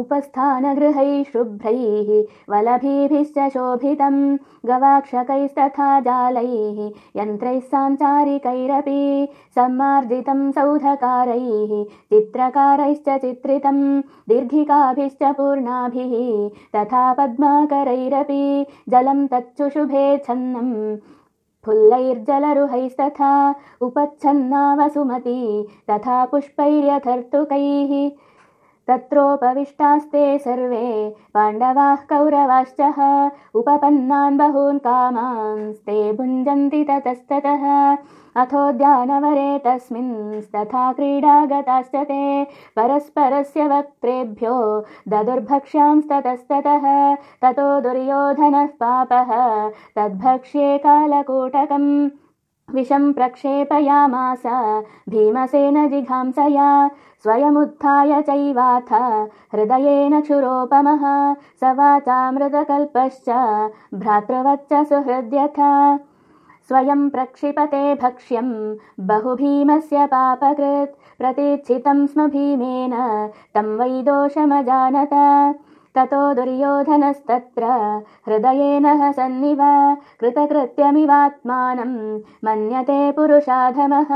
उपस्थानगृहैः शुभ्रैः वलभीभिश्च शोभितं गवाक्षकैस्तथा जालैः यन्त्रैः साञ्चारिकैरपि सम्मार्जितं सौधकारैः चित्रकारैश्च चित्रितं दीर्घिकाभिश्च पूर्णाभिः तथा पद्माकरैरपि जलं तच्चुशुभे छन्नम् फुल्लैर्जलरुहैस्तथा उपच्छन्ना वसुमती तथा पुष्पैर्यथर्तुकैः तत्रोपविष्टास्ते सर्वे पाण्डवाः कौरवाश्च उपपन्नान् बहून् कामांस्ते भुञ्जन्ति ततस्ततः। अथोद्यानवरे तस्मिंस्तथा क्रीडागताश्च ते परस्परस्य वक्त्रेभ्यो ददुर्भक्ष्यांस्ततस्ततः। ततो दुर्योधनः पापः तद्भक्ष्ये कालकूटकम् विषं प्रक्षेपयामास भीमसेन जिघांसया स्वयमुत्थाय चैवाथ हृदयेन क्षुरोपमः स वाचामृतकल्पश्च भ्रातृवच्च सुहृद्यथ। स्वयं प्रक्षिपते भक्ष्यं बहु भीमस्य पापकृत् प्रतीक्षितं स्म भीमेन तं वै दोषमजानत ततो दुर्योधनस्तत्र हृदयेन सन्निव कृतकृत्यमिवात्मानं मन्यते पुरुषाधमः।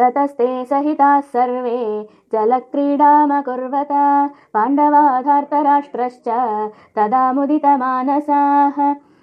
ततस्ते सहिताः सर्वे जलक्रीडामकुर्वत पाण्डवाधार्तराष्ट्रश्च तदा मुदितमानसाः